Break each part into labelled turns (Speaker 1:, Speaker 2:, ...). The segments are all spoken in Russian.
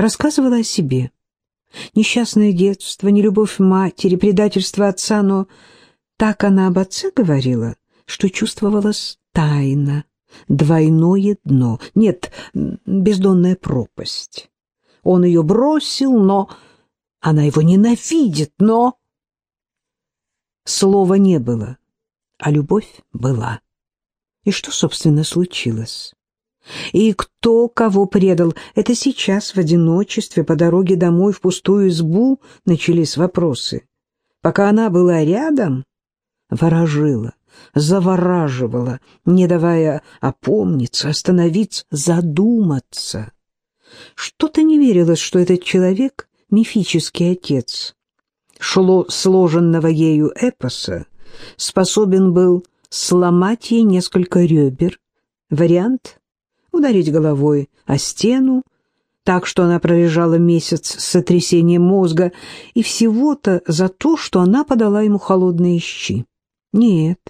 Speaker 1: рассказывала о себе. Несчастное детство, нелюбовь матери, предательство отца, но так она об отце говорила, что чувствовалась тайна, двойное дно, нет, бездонная пропасть. Он ее бросил, но... Она его ненавидит, но... Слова не было, а любовь была. И что, собственно, случилось? И кто кого предал? Это сейчас, в одиночестве, по дороге домой в пустую избу, начались вопросы. Пока она была рядом, ворожила, завораживала, не давая опомниться, остановиться, задуматься. Что-то не верилось, что этот человек — мифический отец. Шло сложенного ею эпоса, способен был сломать ей несколько ребер. Вариант — ударить головой о стену, так что она пролежала месяц с сотрясением мозга, и всего-то за то, что она подала ему холодные щи. Нет,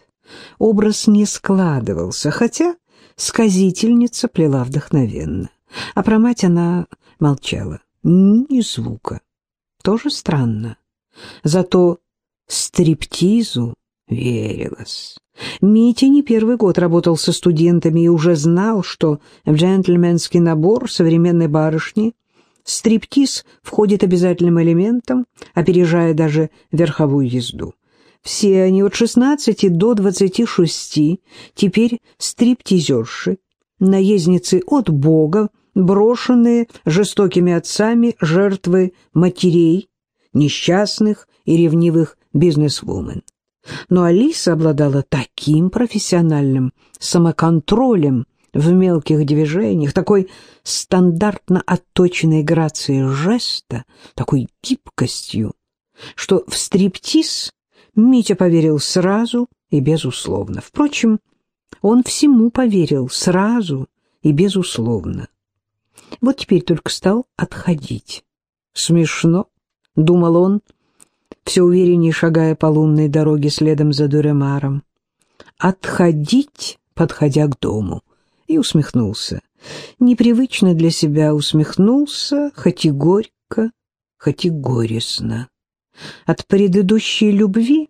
Speaker 1: образ не складывался, хотя сказительница плела вдохновенно. А про мать она молчала. Ни звука. Тоже странно. Зато стриптизу верилось. Митя не первый год работал со студентами и уже знал, что в джентльменский набор современной барышни стриптиз входит обязательным элементом, опережая даже верховую езду. Все они от 16 до 26 теперь стриптизерши, наездницы от Бога, брошенные жестокими отцами жертвы матерей, несчастных и ревнивых бизнесвумен. Но Алиса обладала таким профессиональным самоконтролем в мелких движениях, такой стандартно отточенной грацией жеста, такой гибкостью, что в стриптиз Митя поверил сразу и безусловно. Впрочем, он всему поверил сразу и безусловно. Вот теперь только стал отходить. Смешно, — думал он, все увереннее шагая по лунной дороге следом за Дуремаром. Отходить, подходя к дому, и усмехнулся. Непривычно для себя усмехнулся, хоть и горько, хоть и горестно. От предыдущей любви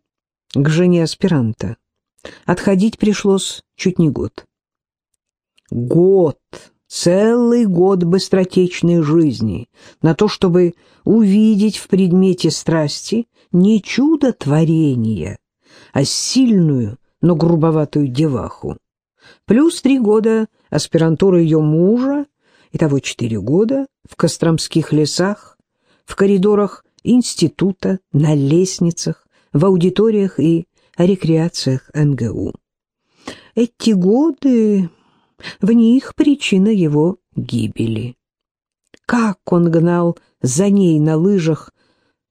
Speaker 1: к жене аспиранта отходить пришлось чуть не год. Год, целый год быстротечной жизни на то, чтобы увидеть в предмете страсти не чудо творения, а сильную, но грубоватую деваху. Плюс три года аспирантуры ее мужа, и того четыре года в Костромских лесах, в коридорах института, на лестницах, в аудиториях и рекреациях МГУ. Эти годы, в них причина его гибели. Как он гнал за ней на лыжах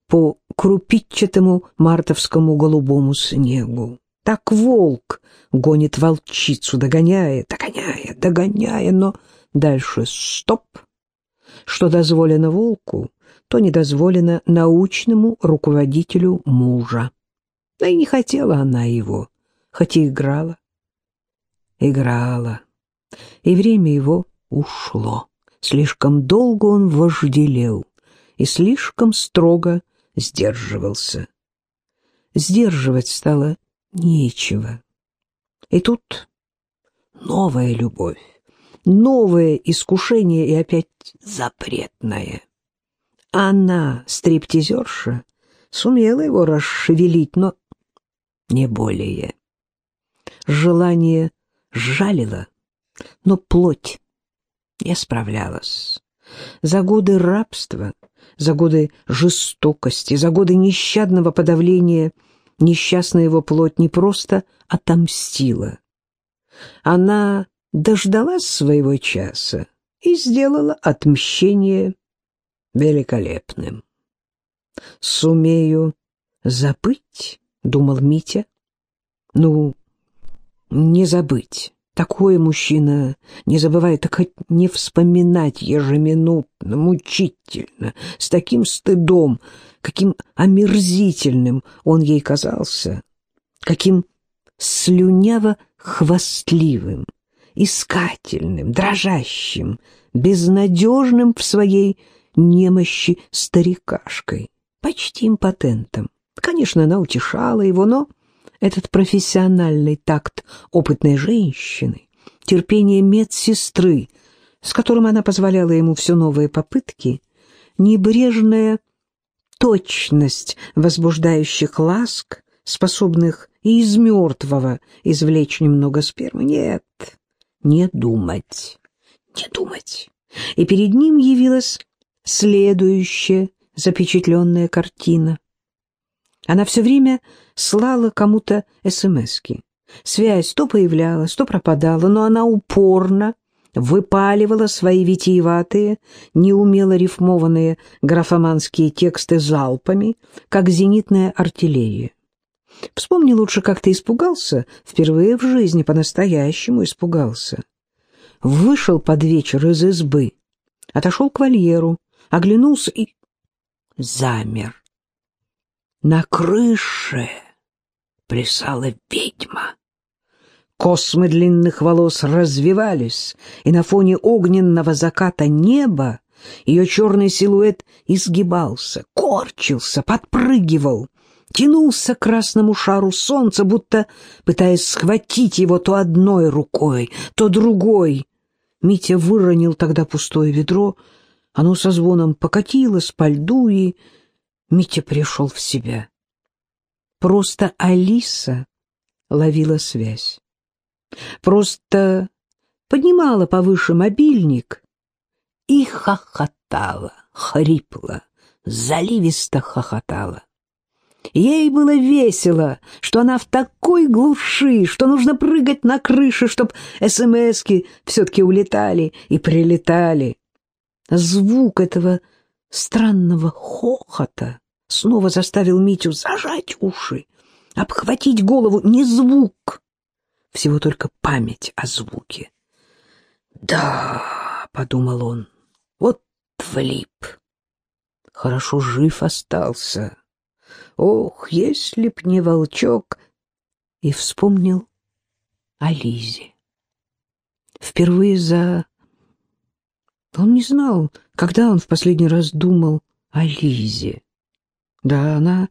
Speaker 1: по крупичатому мартовскому голубому снегу. Так волк гонит волчицу, догоняя, догоняя, догоняя, но дальше стоп. Что дозволено волку, то не дозволено научному руководителю мужа. Да и не хотела она его, хоть и играла. Играла. И время его ушло. Слишком долго он вожделел и слишком строго сдерживался. Сдерживать стало нечего. И тут новая любовь, новое искушение и опять запретное. Она, стриптизерша, сумела его расшевелить, но не более. Желание жалило, но плоть не справлялась. За годы рабства, за годы жестокости, за годы нещадного подавления несчастная его плоть не просто отомстила. Она дождалась своего часа и сделала отмщение великолепным. «Сумею забыть?» — думал Митя. «Ну, не забыть». Такое мужчина не забывает, так хоть не вспоминать ежеминутно, мучительно, с таким стыдом, каким омерзительным он ей казался, каким немощи старикашкой, почти импотентом. Конечно, она утешала его, но этот профессиональный такт опытной женщины, терпение медсестры, с которым она позволяла ему все новые попытки, небрежная точность возбуждающих ласк, способных и из мертвого извлечь немного спермы. Нет, не думать, не думать. И перед ним явилась следующая запечатленная картина. Она все время слала кому-то СМСки. Связь то появлялась, то пропадала, но она упорно выпаливала свои витиеватые, неумело рифмованные графоманские тексты залпами, как зенитная артиллерия. Вспомни лучше, как ты испугался, впервые в жизни по-настоящему испугался. Вышел под вечер из избы, отошел к вольеру, оглянулся и замер. На крыше плясала ведьма. Космы длинных волос развивались, и на фоне огненного заката неба ее черный силуэт изгибался, корчился, подпрыгивал, тянулся к красному шару солнца, будто пытаясь схватить его то одной рукой, то другой. Митя выронил тогда пустое ведро, оно со звоном покатилось по льду, и Митя пришел в себя. Просто Алиса ловила связь. Просто поднимала повыше мобильник и хохотала, хрипла, заливисто хохотала. Ей было весело, что она в такой глуши, что нужно прыгать на крыше, чтоб СМСки все-таки улетали и прилетали. Звук этого странного хохота снова заставил Митю зажать уши, обхватить голову. Не звук, всего только память о звуке. «Да», — подумал он, — «вот влип. Хорошо жив остался. Ох, если б не волчок!» И вспомнил о Лизе. Впервые за... Он не знал, когда он в последний раз думал о Лизе. Да, она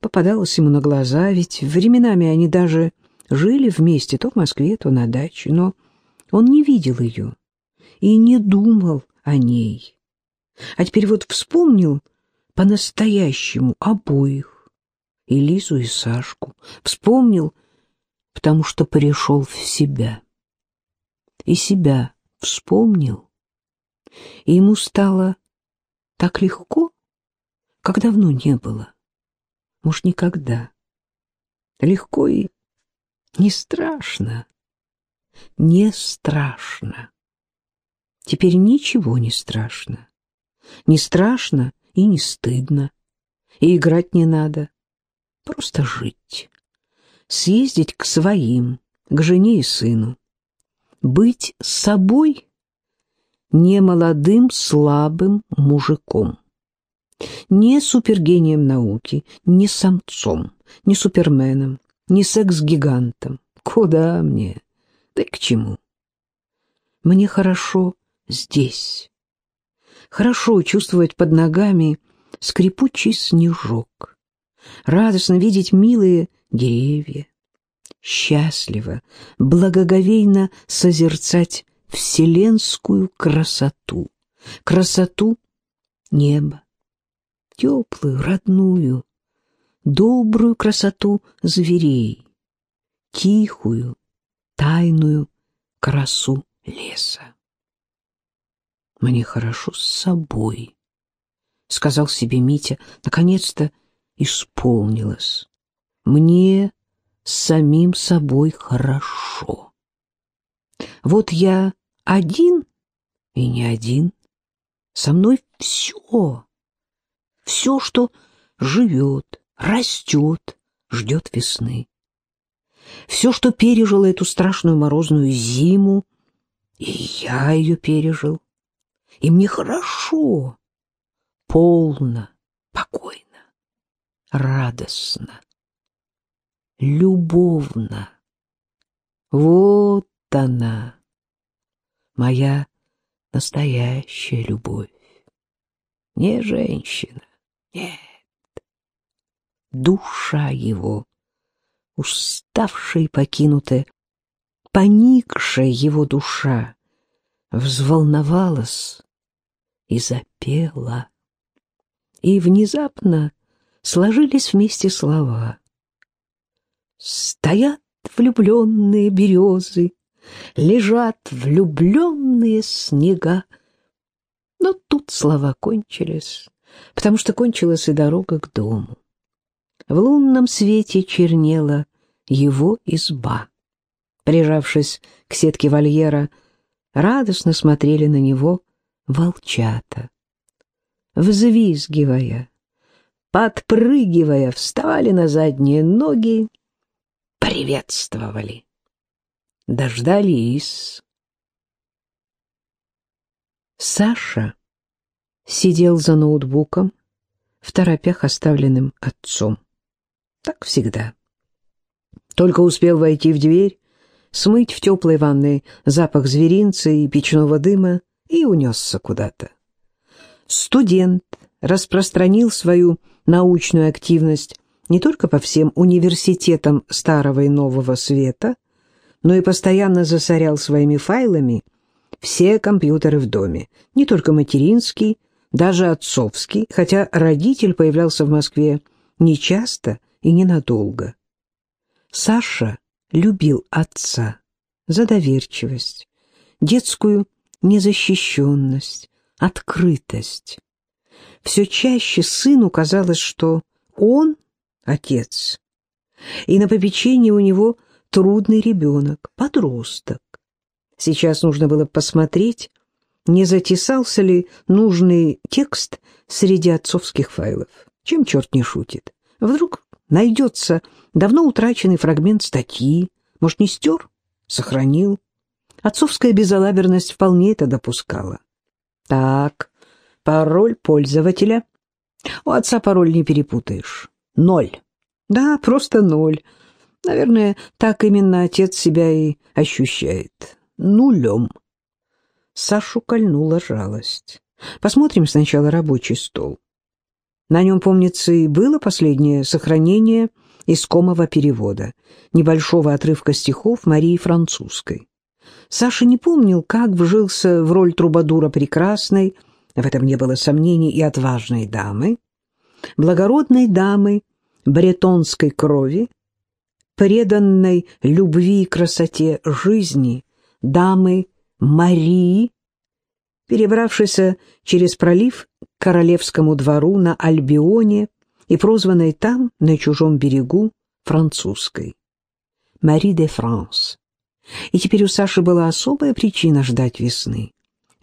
Speaker 1: попадалась ему на глаза, ведь временами они даже жили вместе то в Москве, то на даче, но он не видел ее и не думал о ней. А теперь вот вспомнил по-настоящему обоих, и Лизу, и Сашку. Вспомнил, потому что пришел в себя. И себя вспомнил, и ему стало так легко, как давно не было. Может, никогда. Легко и не страшно. Не страшно. Теперь ничего не страшно. Не страшно и не стыдно. И играть не надо. Просто жить. Съездить к своим, к жене и сыну. Быть собой не молодым слабым мужиком. Не супергением науки, не самцом, не суперменом, не секс-гигантом. Куда мне? Да и к чему? Мне хорошо здесь. Хорошо чувствовать под ногами скрипучий снежок. Радостно видеть милые деревья. Счастливо, благоговейно созерцать вселенскую красоту. Красоту неба. Теплую, родную, добрую красоту зверей, тихую, тайную красу леса. «Мне хорошо с собой», — сказал себе Митя, — наконец-то исполнилось. «Мне с самим собой хорошо. Вот я один и не один, со мной все, все, что живет, растет, ждет весны. Все, что пережило эту страшную морозную зиму, и я ее пережил. И мне хорошо, полно, покойно, радостно, любовно. Вот она, моя настоящая любовь. не женщина, нет. Душа его, уставшая и покинутая, поникшая его душа, взволновалась и запела. И внезапно сложились вместе слова. Стоят влюбленные березы, лежат влюбленные снега. Но тут слова кончились, потому что кончилась и дорога к дому. В лунном свете чернела его изба. Прижавшись к сетке вольера, радостно смотрели на него волчата. Взвизгивая, подпрыгивая, вставали на задние ноги, приветствовали. Дождались. Саша сидел за ноутбуком, в торопях, оставленным отцом. Так всегда. Только успел войти в дверь, смыть в теплой ванной запах зверинца и печного дыма и унесся куда-то. Студент распространил свою научную активность не только по всем университетам Старого и Нового Света, но и постоянно засорял своими файлами все компьютеры в доме, не только материнский, даже отцовский, хотя родитель появлялся в Москве нечасто и ненадолго. Саша любил отца за доверчивость, детскую незащищенность, открытость. Все чаще сыну казалось, что он — отец, и на попечении у него трудный ребенок, подросток. Сейчас нужно было посмотреть, не затесался ли нужный текст среди отцовских файлов. Чем черт не шутит? Вдруг найдется давно утраченный фрагмент статьи, может, не стер, сохранил. Отцовская безалаберность вполне это допускала. Так, пароль пользователя. У отца пароль не перепутаешь. Ноль. Да, просто ноль. Наверное, так именно отец себя и ощущает. Нулем. Сашу кольнула жалость. Посмотрим сначала рабочий стол. На нем, помнится, и было последнее сохранение искомого перевода, небольшого отрывка стихов Марии Французской. Саша не помнил, как вжился в роль трубадура прекрасной, в этом не было сомнений, и отважной дамы, благородной дамы бретонской крови, преданной любви и красоте жизни, дамы Марии, перебравшейся через пролив к королевскому двору на Альбионе и прозванной там, на чужом берегу, французской. Мари де Франс. И теперь у Саши была особая причина ждать весны.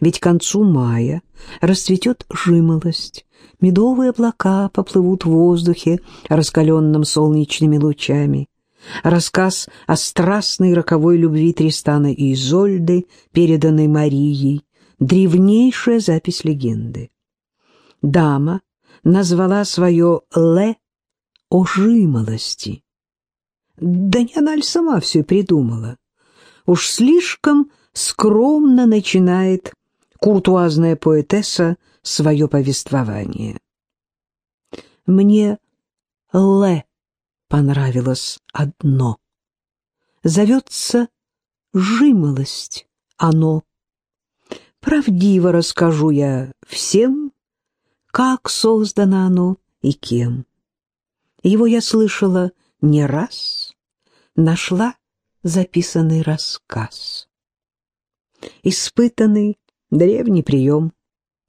Speaker 1: Ведь к концу мая расцветет жимолость, медовые облака поплывут в воздухе, раскаленном солнечными лучами. Рассказ о страстной роковой любви Тристана и Изольды, переданной Марией, древнейшая запись легенды. Дама назвала свое «ле» о жимолости. Да не она ли сама все придумала? Уж слишком скромно начинает куртуазная поэтесса свое повествование. Мне «ле» понравилось одно. Зовется «жимолость» оно. Правдиво расскажу я всем, как создано оно и кем. Его я слышала не раз, нашла записанный рассказ. Испытанный древний прием.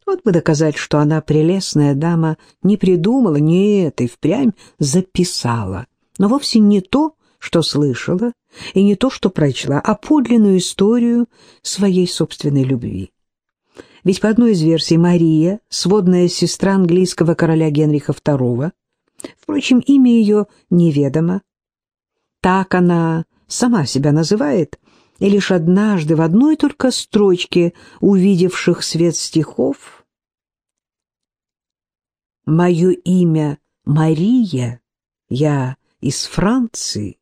Speaker 1: Вот бы доказать, что она, прелестная дама, не придумала, не это и впрямь записала. Но вовсе не то, что слышала, и не то, что прочла, а подлинную историю своей собственной любви. Ведь по одной из версий Мария, сводная сестра английского короля Генриха II, впрочем, имя ее неведомо. Так она сама себя называет, и лишь однажды в одной только строчке увидевших свет стихов «Мое имя Мария, я из Франции».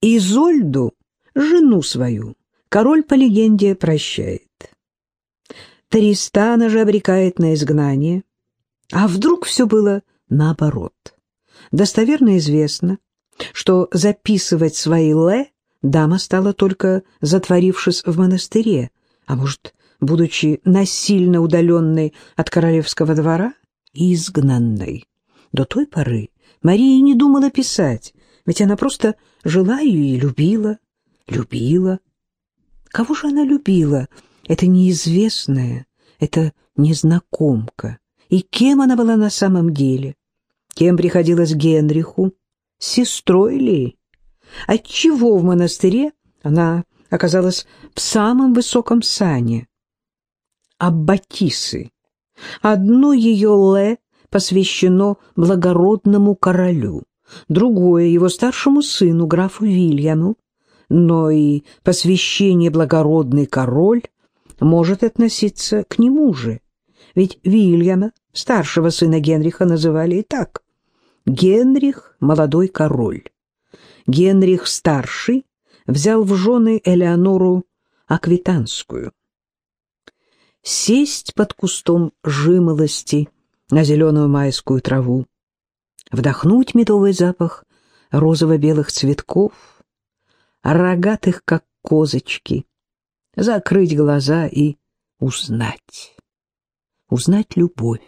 Speaker 1: Изольду, жену свою, король по легенде прощает. Тристана же обрекает на изгнание. А вдруг все было наоборот? Достоверно известно, что записывать свои «ле» дама стала только затворившись в монастыре, а может, будучи насильно удаленной от королевского двора, изгнанной. До той поры Мария не думала писать, ведь она просто жила ее и любила, любила. Кого же она любила? Это неизвестная, это незнакомка. И кем она была на самом деле? Кем приходилась Генриху? Сестрой ли? Отчего в монастыре она оказалась в самом высоком сане? Аббатисы. Одно ее «ле» посвящено благородному королю, другое — его старшему сыну, графу Вильяму, но и посвящение благородный король может относиться к нему же, ведь Вильяма, старшего сына Генриха, называли и так. Генрих — молодой король. Генрих старший взял в жены Элеонору Аквитанскую. Сесть под кустом жимолости на зеленую майскую траву, вдохнуть медовый запах розово-белых цветков, рогатых, как козочки, закрыть глаза и узнать. Узнать любовь,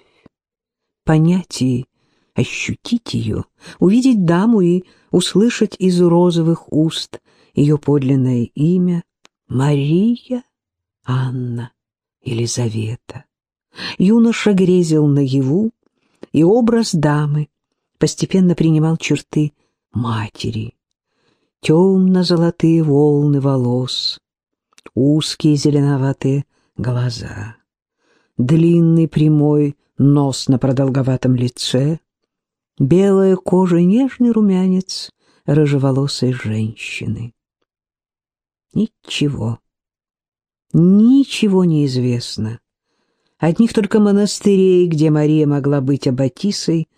Speaker 1: понять и ощутить ее, увидеть даму и услышать из розовых уст ее подлинное имя Мария Анна Елизавета. Юноша грезил наяву, и образ дамы постепенно принимал черты матери. Темно-золотые волны волос, узкие зеленоватые глаза, длинный прямой нос на продолговатом лице, белая кожа и нежный румянец рыжеволосой женщины. Ничего, ничего не известно. Одних только монастырей, где Мария могла быть аббатисой,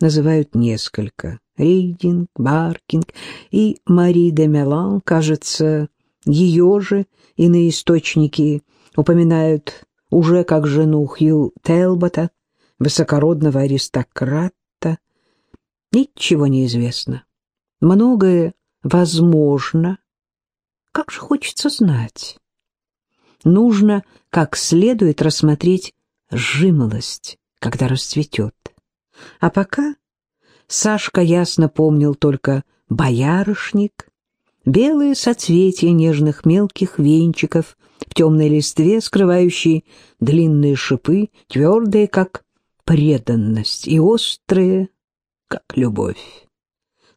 Speaker 1: называют несколько. Рейдинг, Баркинг и Мари де Мелан, кажется, ее же иные источники упоминают уже как жену Хью Телбота, высокородного аристократа. Ничего не известно. Многое возможно. Как же хочется знать. Нужно как следует рассмотреть жимолость, когда расцветет. А пока Сашка ясно помнил только боярышник, белые соцветия нежных мелких венчиков в темной листве, скрывающие длинные шипы, твердые, как преданность, и острые, как любовь.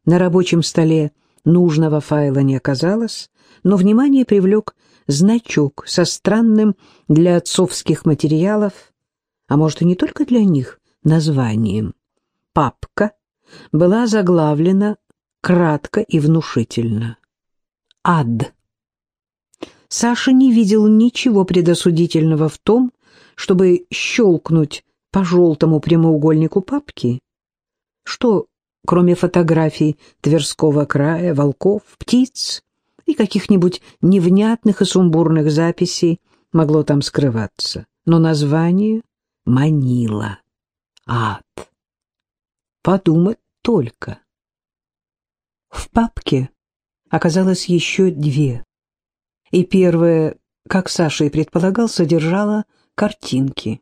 Speaker 1: На рабочем столе нужного файла не оказалось, но внимание привлек значок со странным для отцовских материалов, а может и не только для них, названием. Папка была заглавлена кратко и внушительно. Ад. Саша не видел ничего предосудительного в том, чтобы щелкнуть по желтому прямоугольнику папки. Что, кроме фотографий Тверского края, волков, птиц и каких-нибудь невнятных и сумбурных записей, могло там скрываться? Но название манило. Ад. Подумать только. В папке оказалось еще две. И первая, как Саша и предполагал, содержала картинки.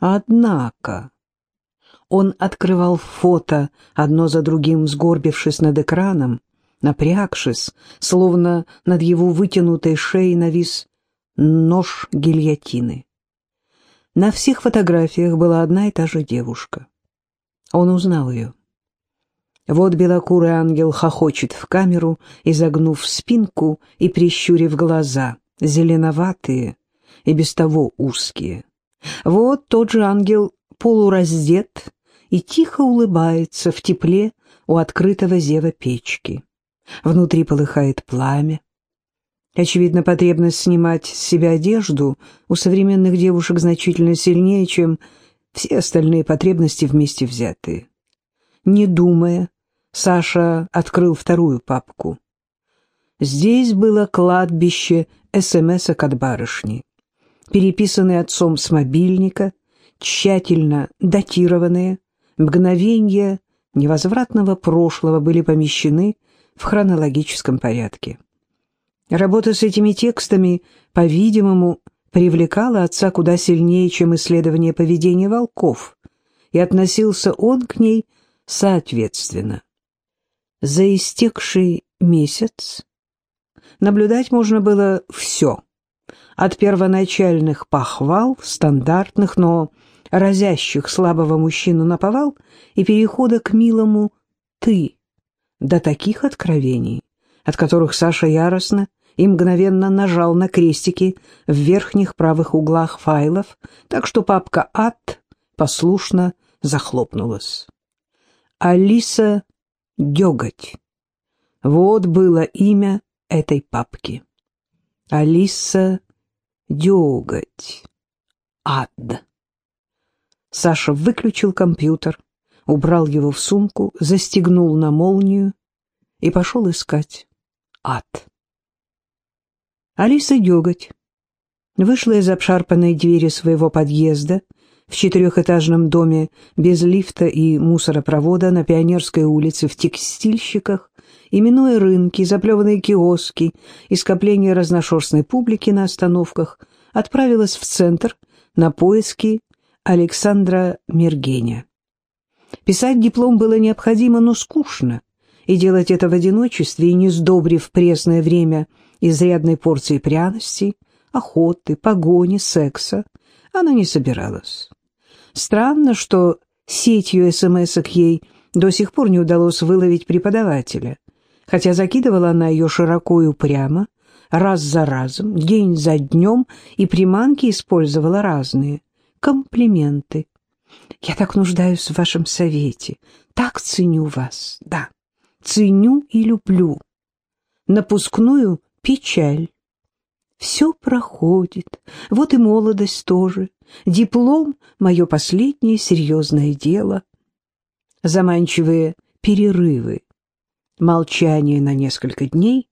Speaker 1: Однако он открывал фото одно за другим, сгорбившись над экраном, напрягшись, словно над его вытянутой шеей навис нож гильотины. На всех фотографиях была одна и та же девушка. Он узнал ее. Вот белокурый ангел хохочет в камеру, изогнув спинку и прищурив глаза, зеленоватые и без того узкие. Вот тот же ангел полураздет и тихо улыбается в тепле у открытого зева печки. Внутри полыхает пламя. Очевидно, потребность снимать с себя одежду у современных девушек значительно сильнее, чем все остальные потребности вместе взятые. Не думая, Саша открыл вторую папку. Здесь было кладбище СМСок от барышни. переписанные отцом с мобильника, тщательно датированные, мгновения невозвратного прошлого были помещены в хронологическом порядке. Работа с этими текстами, по-видимому, привлекала отца куда сильнее, чем исследование поведения волков, и относился он к ней соответственно. За истекший месяц наблюдать можно было все, от первоначальных похвал, стандартных, но разящих слабого мужчину на повал, и перехода к милому «ты», до таких откровений, от которых Саша яростно и мгновенно нажал на крестики в верхних правых углах файлов, так что папка «Ад» послушно захлопнулась. Алиса Деготь. Вот было имя этой папки. Алиса Деготь. Ад. Саша выключил компьютер, убрал его в сумку, застегнул на молнию и пошел искать ад. Алиса Деготь вышла из обшарпанной двери своего подъезда в четырехэтажном доме без лифта и мусоропровода на Пионерской улице в текстильщиках, именуя рынки, заплеванные киоски и скопление разношерстной публики на остановках, отправилась в центр на поиски Александра Мергеня. Писать диплом было необходимо, но скучно, и делать это в одиночестве и не сдобрив пресное время изрядной порцией пряностей, охоты, погони, секса, она не собиралась. Странно, что сетью смс-ок ей до сих пор не удалось выловить преподавателя, хотя закидывала она ее широко и упрямо, раз за разом, день за днем, и приманки использовала разные — комплименты. Я так нуждаюсь в вашем совете, так ценю вас, да, ценю и люблю. Напускную печаль. Все проходит, вот и молодость тоже. Диплом — мое последнее серьезное дело. Заманчивые перерывы, молчание на несколько дней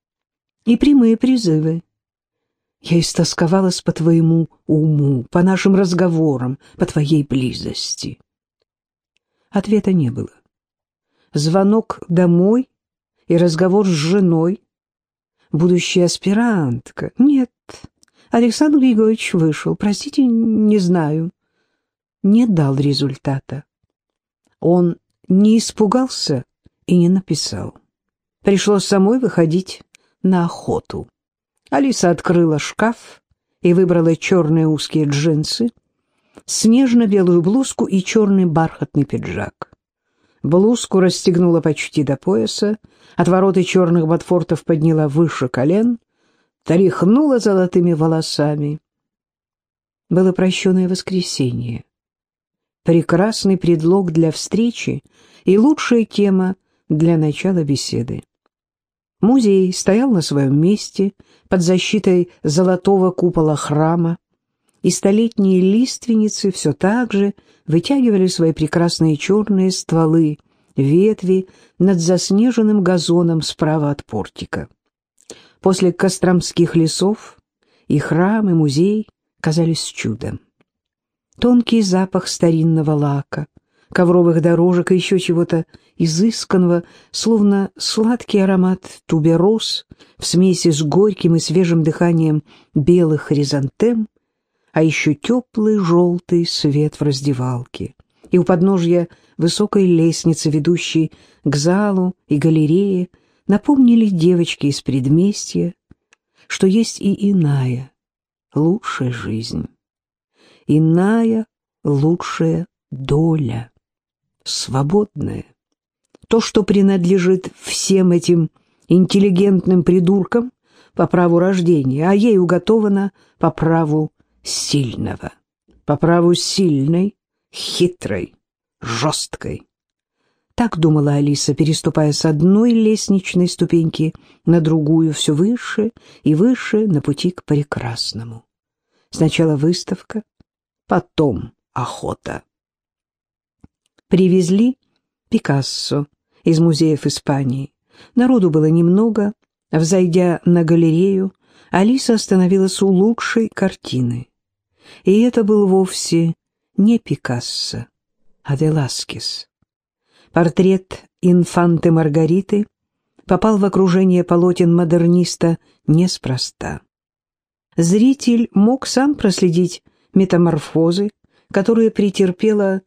Speaker 1: и прямые призывы. Я истосковалась по твоему уму, по нашим разговорам, по твоей близости. Ответа не было. Звонок домой и разговор с женой. Будущая аспирантка. Нет, Александр Григорьевич вышел. Простите, не знаю. Не дал результата. Он не испугался и не написал. Пришлось самой выходить на охоту. Алиса открыла шкаф и выбрала черные узкие джинсы, снежно-белую блузку и черный бархатный пиджак. Блузку расстегнула почти до пояса, отвороты черных ботфортов подняла выше колен, тряхнула золотыми волосами. Было прощенное воскресенье. Прекрасный предлог для встречи и лучшая тема для начала беседы. Музей стоял на своем месте под защитой золотого купола храма, и столетние лиственницы все так же вытягивали свои прекрасные черные стволы, ветви над заснеженным газоном справа от портика. После костромских лесов и храм, и музей казались чудом. Тонкий запах старинного лака, ковровых дорожек и еще чего-то изысканного, словно сладкий аромат тубероз в смеси с горьким и свежим дыханием белых хризантем, а еще теплый желтый свет в раздевалке. И у подножья высокой лестницы, ведущей к залу и галерее, напомнили девочки из предместья, что есть и иная, лучшая жизнь, иная, лучшая доля свободное. То, что принадлежит всем этим интеллигентным придуркам по праву рождения, а ей уготовано по праву сильного, по праву сильной, хитрой, жесткой. Так думала Алиса, переступая с одной лестничной ступеньки на другую, все выше и выше на пути к прекрасному. Сначала выставка, потом охота привезли Пикассо из музеев Испании. Народу было немного. Взойдя на галерею, Алиса остановилась у лучшей картины. И это был вовсе не Пикассо, а Веласкес. Портрет инфанты Маргариты попал в окружение полотен модерниста неспроста. Зритель мог сам проследить метаморфозы, которые претерпела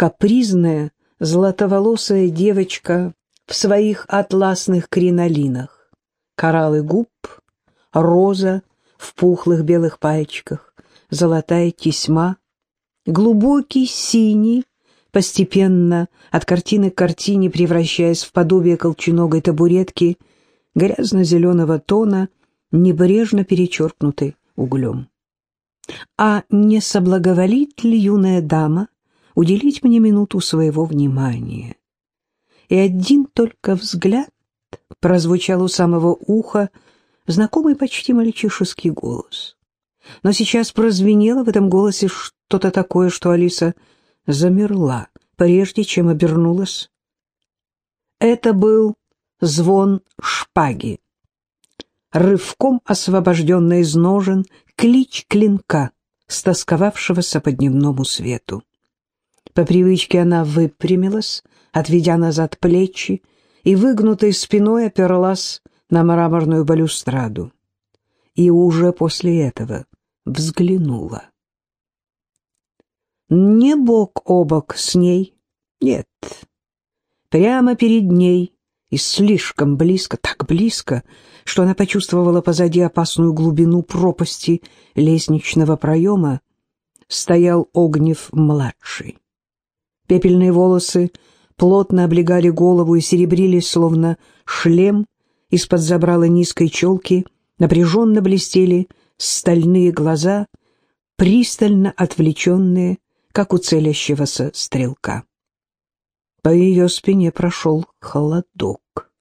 Speaker 1: капризная, златоволосая девочка в своих атласных кринолинах. Кораллы губ, роза в пухлых белых пальчиках, золотая тесьма, глубокий синий, постепенно от картины к картине превращаясь в подобие колченогой табуретки грязно-зеленого тона, небрежно перечеркнутый углем. А не соблаговолит ли юная дама уделить мне минуту своего внимания? И один только взгляд прозвучал у самого уха знакомый почти мальчишеский голос. Но сейчас прозвенело в этом голосе что-то такое, что Алиса замерла, прежде чем обернулась. Это был звон шпаги. Рывком освобожденный из ножен клич клинка, стосковавшегося по дневному свету. По привычке она выпрямилась, отведя назад плечи, и выгнутой спиной оперлась на мраморную балюстраду. И уже после этого взглянула. Не бок о бок с ней, нет, прямо перед ней и слишком близко, так близко, что она почувствовала позади опасную глубину пропасти лестничного проема, стоял Огнев-младший. Пепельные волосы плотно облегали голову и серебрились, словно шлем, из-под забрала низкой челки напряженно блестели стальные глаза, пристально отвлеченные, как у целящегося стрелка. По ее спине прошел холодок.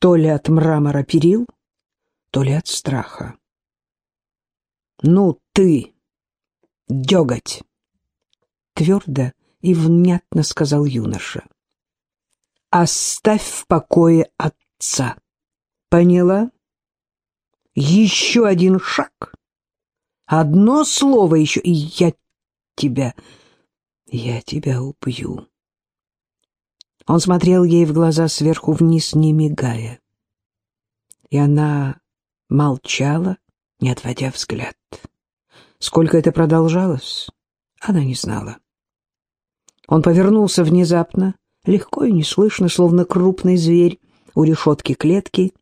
Speaker 1: То ли от мрамора перил, то ли от страха. «Ну ты, деготь!» Твердо и внятно сказал юноша. «Оставь в покое отца. Поняла? Еще один шаг, одно слово еще, и я тебя, я тебя убью». Он смотрел ей в глаза сверху вниз, не мигая. И она молчала, не отводя взгляд. Сколько это продолжалось, она не знала. Он повернулся внезапно, легко и неслышно, словно крупный зверь у решетки клетки,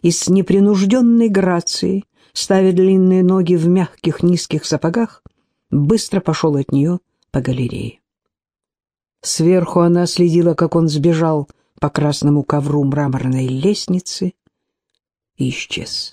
Speaker 1: и с непринужденной грацией, ставя длинные ноги в мягких низких сапогах, быстро пошел от нее по галерее. Сверху она следила, как он сбежал по красному ковру мраморной лестницы и исчез.